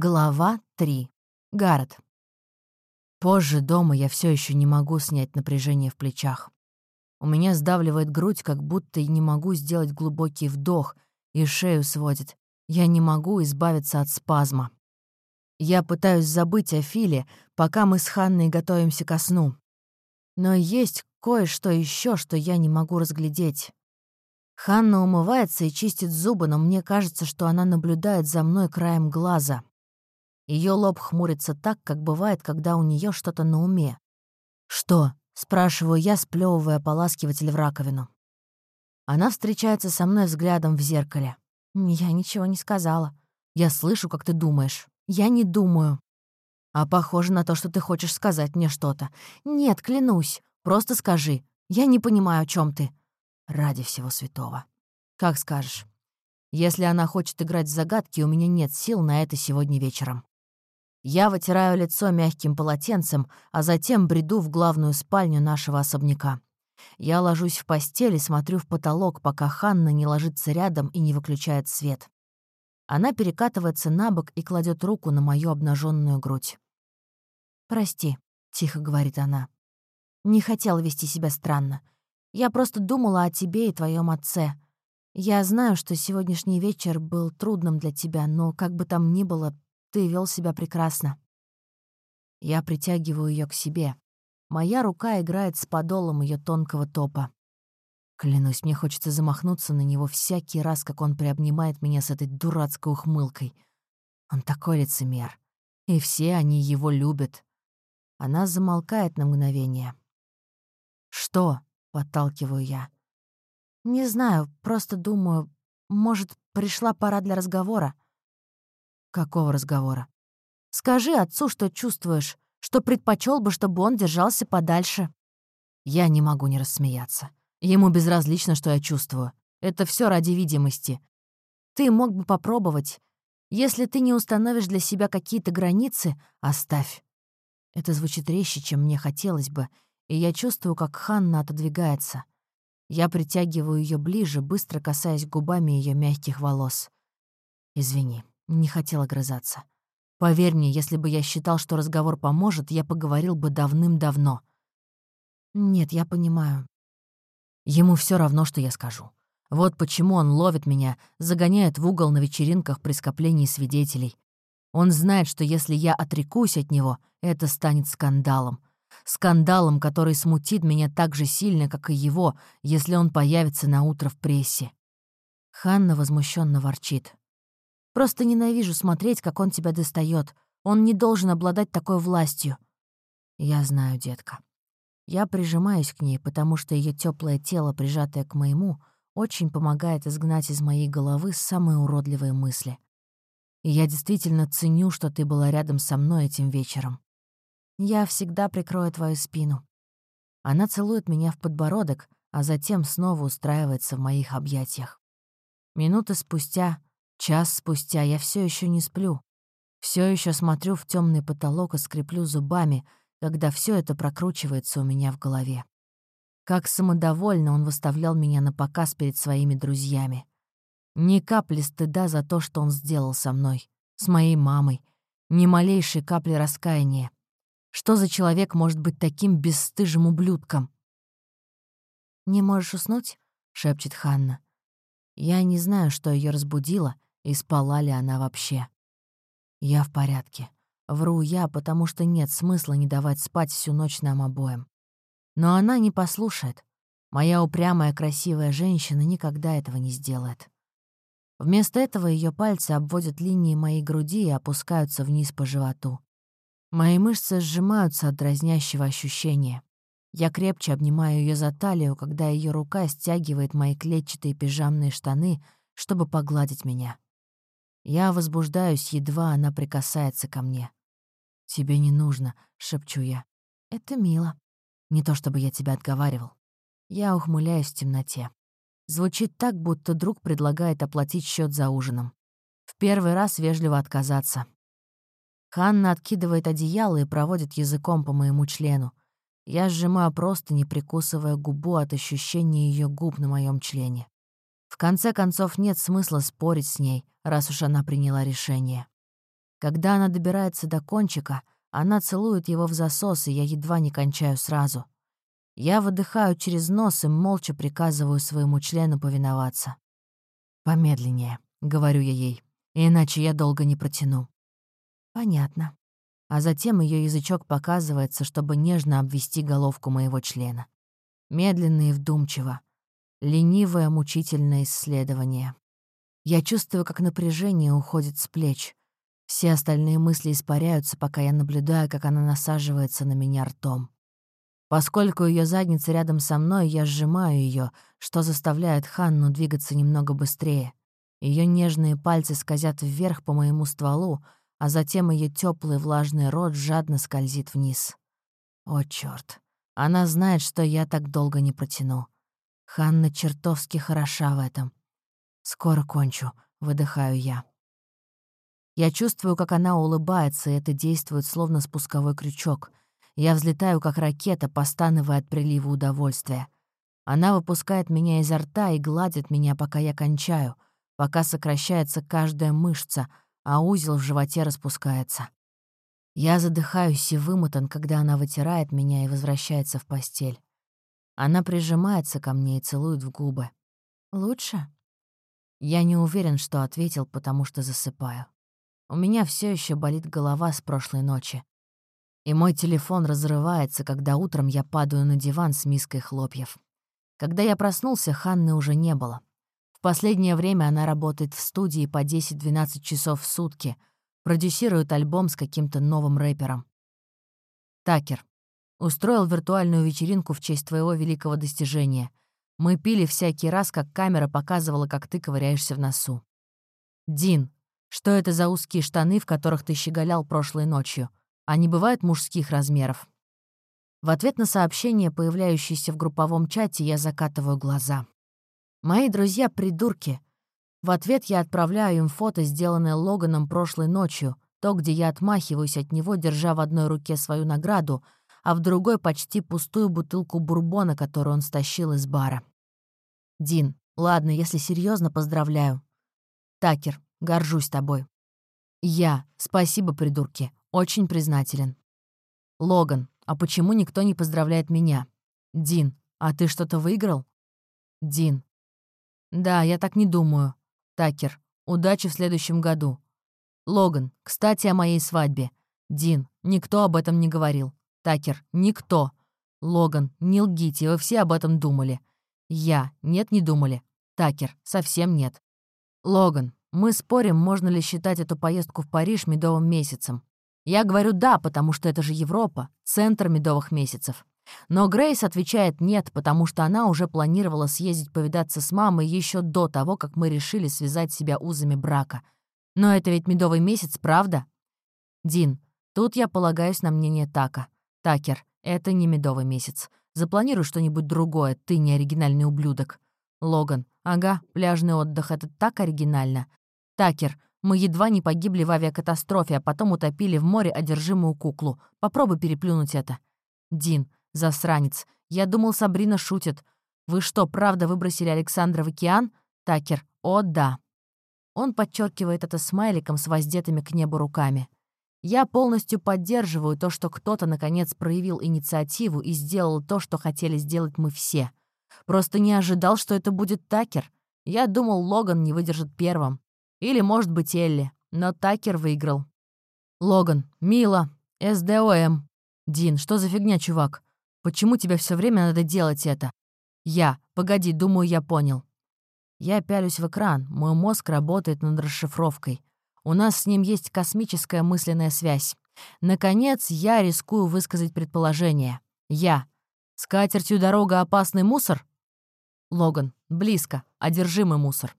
Глава 3. Гаррет. Позже дома я все еще не могу снять напряжение в плечах. У меня сдавливает грудь, как будто не могу сделать глубокий вдох, и шею сводит. Я не могу избавиться от спазма. Я пытаюсь забыть о Филе, пока мы с Ханной готовимся ко сну. Но есть кое-что еще, что я не могу разглядеть. Ханна умывается и чистит зубы, но мне кажется, что она наблюдает за мной краем глаза. Ее лоб хмурится так, как бывает, когда у нее что-то на уме. «Что?» — спрашиваю я, сплевывая поласкиватель в раковину. Она встречается со мной взглядом в зеркале. «Я ничего не сказала. Я слышу, как ты думаешь. Я не думаю». «А похоже на то, что ты хочешь сказать мне что-то». «Нет, клянусь. Просто скажи. Я не понимаю, о чем ты». «Ради всего святого». «Как скажешь. Если она хочет играть в загадки, у меня нет сил на это сегодня вечером». Я вытираю лицо мягким полотенцем, а затем бреду в главную спальню нашего особняка. Я ложусь в постель и смотрю в потолок, пока Ханна не ложится рядом и не выключает свет. Она перекатывается на бок и кладет руку на мою обнаженную грудь. «Прости», — тихо говорит она. «Не хотела вести себя странно. Я просто думала о тебе и твоем отце. Я знаю, что сегодняшний вечер был трудным для тебя, но как бы там ни было, ты вел себя прекрасно. Я притягиваю ее к себе. Моя рука играет с подолом ее тонкого топа. Клянусь, мне хочется замахнуться на него всякий раз, как он приобнимает меня с этой дурацкой ухмылкой. Он такой лицемер. И все они его любят. Она замолкает на мгновение. «Что?» — подталкиваю я. «Не знаю, просто думаю, может, пришла пора для разговора. Какого разговора? Скажи отцу, что чувствуешь, что предпочел бы, чтобы он держался подальше. Я не могу не рассмеяться. Ему безразлично, что я чувствую. Это все ради видимости. Ты мог бы попробовать. Если ты не установишь для себя какие-то границы, оставь. Это звучит резче, чем мне хотелось бы, и я чувствую, как Ханна отодвигается. Я притягиваю ее ближе, быстро касаясь губами ее мягких волос. Извини. Не хотел огрызаться. Поверь мне, если бы я считал, что разговор поможет, я поговорил бы давным-давно. Нет, я понимаю. Ему все равно, что я скажу. Вот почему он ловит меня, загоняет в угол на вечеринках при скоплении свидетелей. Он знает, что если я отрекусь от него, это станет скандалом. Скандалом, который смутит меня так же сильно, как и его, если он появится на утро в прессе. Ханна возмущенно ворчит. Просто ненавижу смотреть, как он тебя достает. Он не должен обладать такой властью. Я знаю, детка. Я прижимаюсь к ней, потому что ее теплое тело, прижатое к моему, очень помогает изгнать из моей головы самые уродливые мысли. И я действительно ценю, что ты была рядом со мной этим вечером. Я всегда прикрою твою спину. Она целует меня в подбородок, а затем снова устраивается в моих объятиях. Минуты спустя Час спустя я все еще не сплю. Все еще смотрю в темный потолок и скреплю зубами, когда все это прокручивается у меня в голове. Как самодовольно он выставлял меня на показ перед своими друзьями. Ни капли стыда за то, что он сделал со мной, с моей мамой, ни малейшей капли раскаяния. Что за человек может быть таким бесстыжим ублюдком? «Не можешь уснуть?» — шепчет Ханна. Я не знаю, что ее разбудило — и спала ли она вообще. Я в порядке. Вру я, потому что нет смысла не давать спать всю ночь нам обоим. Но она не послушает. Моя упрямая красивая женщина никогда этого не сделает. Вместо этого ее пальцы обводят линии моей груди и опускаются вниз по животу. Мои мышцы сжимаются от дразнящего ощущения. Я крепче обнимаю ее за талию, когда ее рука стягивает мои клетчатые пижамные штаны, чтобы погладить меня. Я возбуждаюсь, едва она прикасается ко мне. «Тебе не нужно», — шепчу я. «Это мило. Не то чтобы я тебя отговаривал». Я ухмыляюсь в темноте. Звучит так, будто друг предлагает оплатить счет за ужином. В первый раз вежливо отказаться. Ханна откидывает одеяло и проводит языком по моему члену. Я сжимаю просто, не прикусывая губу от ощущения ее губ на моем члене. Конце концов, нет смысла спорить с ней, раз уж она приняла решение. Когда она добирается до кончика, она целует его в засос, и я едва не кончаю сразу. Я выдыхаю через нос и молча приказываю своему члену повиноваться. «Помедленнее», — говорю я ей, — «иначе я долго не протяну». «Понятно». А затем ее язычок показывается, чтобы нежно обвести головку моего члена. Медленно и вдумчиво. Ленивое, мучительное исследование. Я чувствую, как напряжение уходит с плеч. Все остальные мысли испаряются, пока я наблюдаю, как она насаживается на меня ртом. Поскольку ее задница рядом со мной, я сжимаю ее, что заставляет Ханну двигаться немного быстрее. Ее нежные пальцы скользят вверх по моему стволу, а затем ее теплый влажный рот жадно скользит вниз. О, черт! Она знает, что я так долго не протяну. Ханна чертовски хороша в этом. Скоро кончу, выдыхаю я. Я чувствую, как она улыбается, и это действует словно спусковой крючок. Я взлетаю, как ракета, постановая от прилива удовольствия. Она выпускает меня изо рта и гладит меня, пока я кончаю, пока сокращается каждая мышца, а узел в животе распускается. Я задыхаюсь и вымотан, когда она вытирает меня и возвращается в постель. Она прижимается ко мне и целует в губы. «Лучше?» Я не уверен, что ответил, потому что засыпаю. У меня все еще болит голова с прошлой ночи. И мой телефон разрывается, когда утром я падаю на диван с миской хлопьев. Когда я проснулся, Ханны уже не было. В последнее время она работает в студии по 10-12 часов в сутки, продюсирует альбом с каким-то новым рэпером. Такер. Устроил виртуальную вечеринку в честь твоего великого достижения. Мы пили всякий раз, как камера показывала, как ты ковыряешься в носу. Дин. Что это за узкие штаны, в которых ты щеголял прошлой ночью? Они бывают мужских размеров?» В ответ на сообщение, появляющееся в групповом чате, я закатываю глаза. «Мои друзья — придурки». В ответ я отправляю им фото, сделанное Логаном прошлой ночью, то, где я отмахиваюсь от него, держа в одной руке свою награду, а в другой почти пустую бутылку бурбона, которую он стащил из бара. «Дин, ладно, если серьезно, поздравляю. Такер, Горжусь тобой. Я. Спасибо, придурки. Очень признателен. Логан. А почему никто не поздравляет меня? Дин. А ты что-то выиграл? Дин. Да, я так не думаю. Такер. Удачи в следующем году. Логан. Кстати, о моей свадьбе. Дин. Никто об этом не говорил. Такер. Никто. Логан. Не лгите, вы все об этом думали. Я. Нет, не думали. Такер. Совсем нет. Логан. Мы спорим, можно ли считать эту поездку в Париж медовым месяцем. Я говорю «да», потому что это же Европа, центр медовых месяцев. Но Грейс отвечает «нет», потому что она уже планировала съездить повидаться с мамой еще до того, как мы решили связать себя узами брака. Но это ведь медовый месяц, правда? Дин, тут я полагаюсь на мнение Така. Такер, это не медовый месяц. Запланируй что-нибудь другое, ты не оригинальный ублюдок. Логан, ага, пляжный отдых — это так оригинально. Такер, мы едва не погибли в авиакатастрофе, а потом утопили в море одержимую куклу. Попробуй переплюнуть это. Дин, засранец. Я думал, Сабрина шутит. Вы что, правда выбросили Александра в океан? Такер, о да. Он подчеркивает это смайликом с воздетыми к небу руками. Я полностью поддерживаю то, что кто-то, наконец, проявил инициативу и сделал то, что хотели сделать мы все. Просто не ожидал, что это будет Такер. Я думал, Логан не выдержит первым. Или, может быть, Элли. Но Такер выиграл. Логан. Мила. СДОМ. Дин, что за фигня, чувак? Почему тебе все время надо делать это? Я. Погоди, думаю, я понял. Я пялюсь в экран. Мой мозг работает над расшифровкой. У нас с ним есть космическая мысленная связь. Наконец, я рискую высказать предположение. Я. С катертью дорога опасный мусор? Логан. Близко. Одержимый мусор.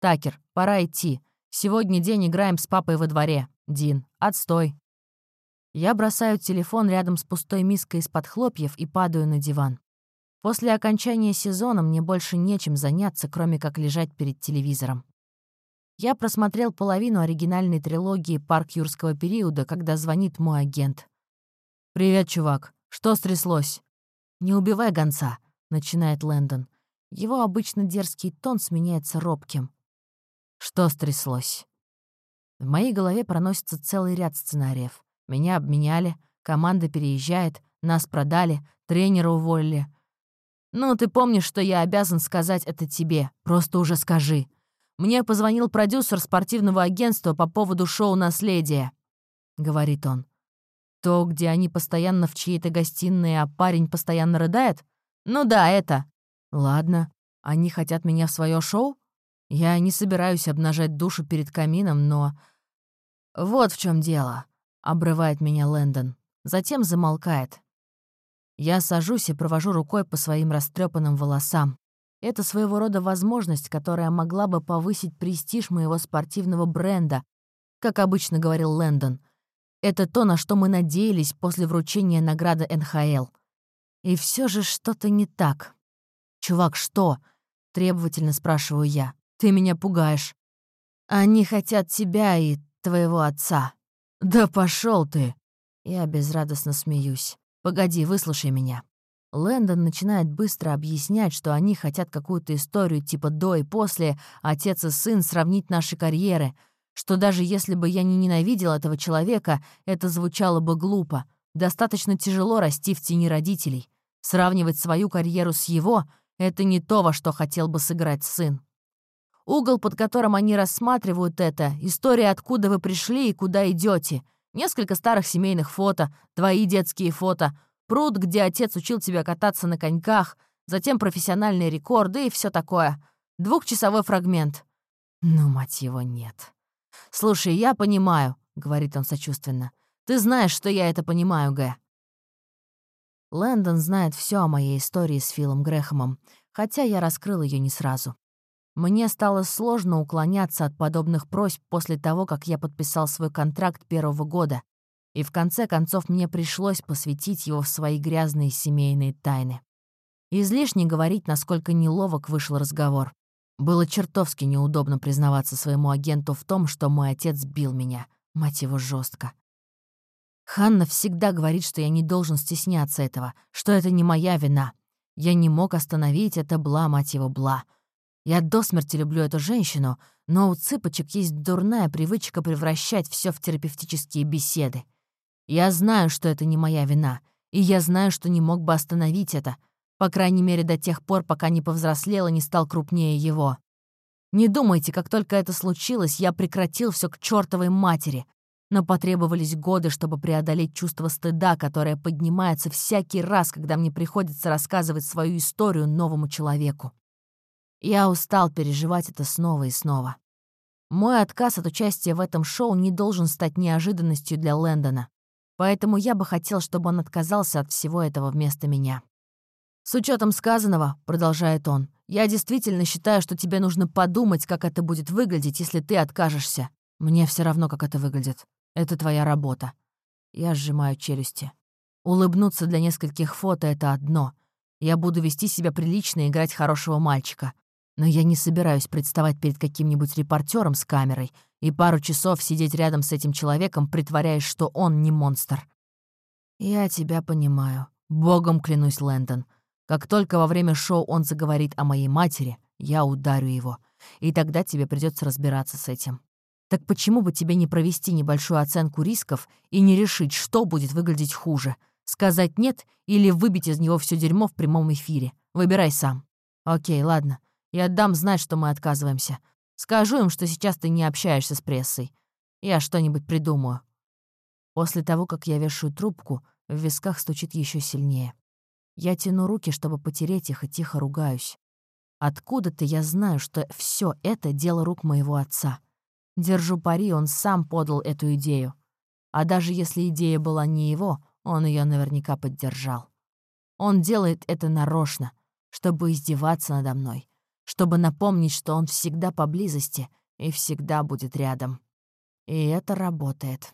Такер, пора идти. Сегодня день играем с папой во дворе. Дин, отстой. Я бросаю телефон рядом с пустой миской из-под хлопьев и падаю на диван. После окончания сезона мне больше нечем заняться, кроме как лежать перед телевизором. Я просмотрел половину оригинальной трилогии «Парк юрского периода», когда звонит мой агент. «Привет, чувак. Что стряслось?» «Не убивай гонца», — начинает Лэндон. Его обычно дерзкий тон сменяется робким. Что стряслось? В моей голове проносится целый ряд сценариев. Меня обменяли, команда переезжает, нас продали, тренера уволили. Ну, ты помнишь, что я обязан сказать это тебе. Просто уже скажи. Мне позвонил продюсер спортивного агентства по поводу шоу «Наследие», — говорит он. То, где они постоянно в чьей-то гостиной, а парень постоянно рыдает? Ну да, это. Ладно. Они хотят меня в свое шоу? Я не собираюсь обнажать душу перед камином, но... Вот в чем дело, — обрывает меня Лэндон. Затем замолкает. Я сажусь и провожу рукой по своим растрепанным волосам. Это своего рода возможность, которая могла бы повысить престиж моего спортивного бренда, как обычно говорил Лэндон. Это то, на что мы надеялись после вручения награды НХЛ. И все же что-то не так. «Чувак, что?» — требовательно спрашиваю я. «Ты меня пугаешь». «Они хотят тебя и твоего отца». «Да пошел ты!» Я безрадостно смеюсь. «Погоди, выслушай меня». Лэндон начинает быстро объяснять, что они хотят какую-то историю типа «до» и «после», отец и сын сравнить наши карьеры, что даже если бы я не ненавидел этого человека, это звучало бы глупо. Достаточно тяжело расти в тени родителей. Сравнивать свою карьеру с его — это не то, во что хотел бы сыграть сын. Угол, под которым они рассматривают это, история, откуда вы пришли и куда идете, несколько старых семейных фото, твои детские фото — Пруд, где отец учил тебя кататься на коньках, затем профессиональные рекорды и все такое. Двухчасовой фрагмент. Ну, мать его, нет. «Слушай, я понимаю», — говорит он сочувственно. «Ты знаешь, что я это понимаю, Г». Лэндон знает все о моей истории с Филом Грэхэмом, хотя я раскрыл ее не сразу. Мне стало сложно уклоняться от подобных просьб после того, как я подписал свой контракт первого года, и в конце концов мне пришлось посвятить его в свои грязные семейные тайны. Излишне говорить, насколько неловок вышел разговор. Было чертовски неудобно признаваться своему агенту в том, что мой отец бил меня. Мать его жестко. Ханна всегда говорит, что я не должен стесняться этого, что это не моя вина. Я не мог остановить это бла, мать его, бла. Я до смерти люблю эту женщину, но у цыпочек есть дурная привычка превращать все в терапевтические беседы. Я знаю, что это не моя вина, и я знаю, что не мог бы остановить это, по крайней мере до тех пор, пока не повзрослел и не стал крупнее его. Не думайте, как только это случилось, я прекратил все к чертовой матери, но потребовались годы, чтобы преодолеть чувство стыда, которое поднимается всякий раз, когда мне приходится рассказывать свою историю новому человеку. Я устал переживать это снова и снова. Мой отказ от участия в этом шоу не должен стать неожиданностью для Лэндона. Поэтому я бы хотел, чтобы он отказался от всего этого вместо меня. «С учетом сказанного», — продолжает он, «я действительно считаю, что тебе нужно подумать, как это будет выглядеть, если ты откажешься. Мне все равно, как это выглядит. Это твоя работа». Я сжимаю челюсти. Улыбнуться для нескольких фото — это одно. Я буду вести себя прилично и играть хорошего мальчика. Но я не собираюсь представать перед каким-нибудь репортером с камерой и пару часов сидеть рядом с этим человеком, притворяясь, что он не монстр. «Я тебя понимаю. Богом клянусь, Лэндон. Как только во время шоу он заговорит о моей матери, я ударю его. И тогда тебе придется разбираться с этим. Так почему бы тебе не провести небольшую оценку рисков и не решить, что будет выглядеть хуже? Сказать «нет» или выбить из него все дерьмо в прямом эфире? Выбирай сам. Окей, ладно. Я дам знать, что мы отказываемся. Скажу им, что сейчас ты не общаешься с прессой. Я что-нибудь придумаю». После того, как я вешаю трубку, в висках стучит еще сильнее. Я тяну руки, чтобы потереть их, и тихо ругаюсь. Откуда-то я знаю, что все это дело рук моего отца. Держу пари, он сам подал эту идею. А даже если идея была не его, он ее наверняка поддержал. Он делает это нарочно, чтобы издеваться надо мной, чтобы напомнить, что он всегда поблизости и всегда будет рядом. И это работает.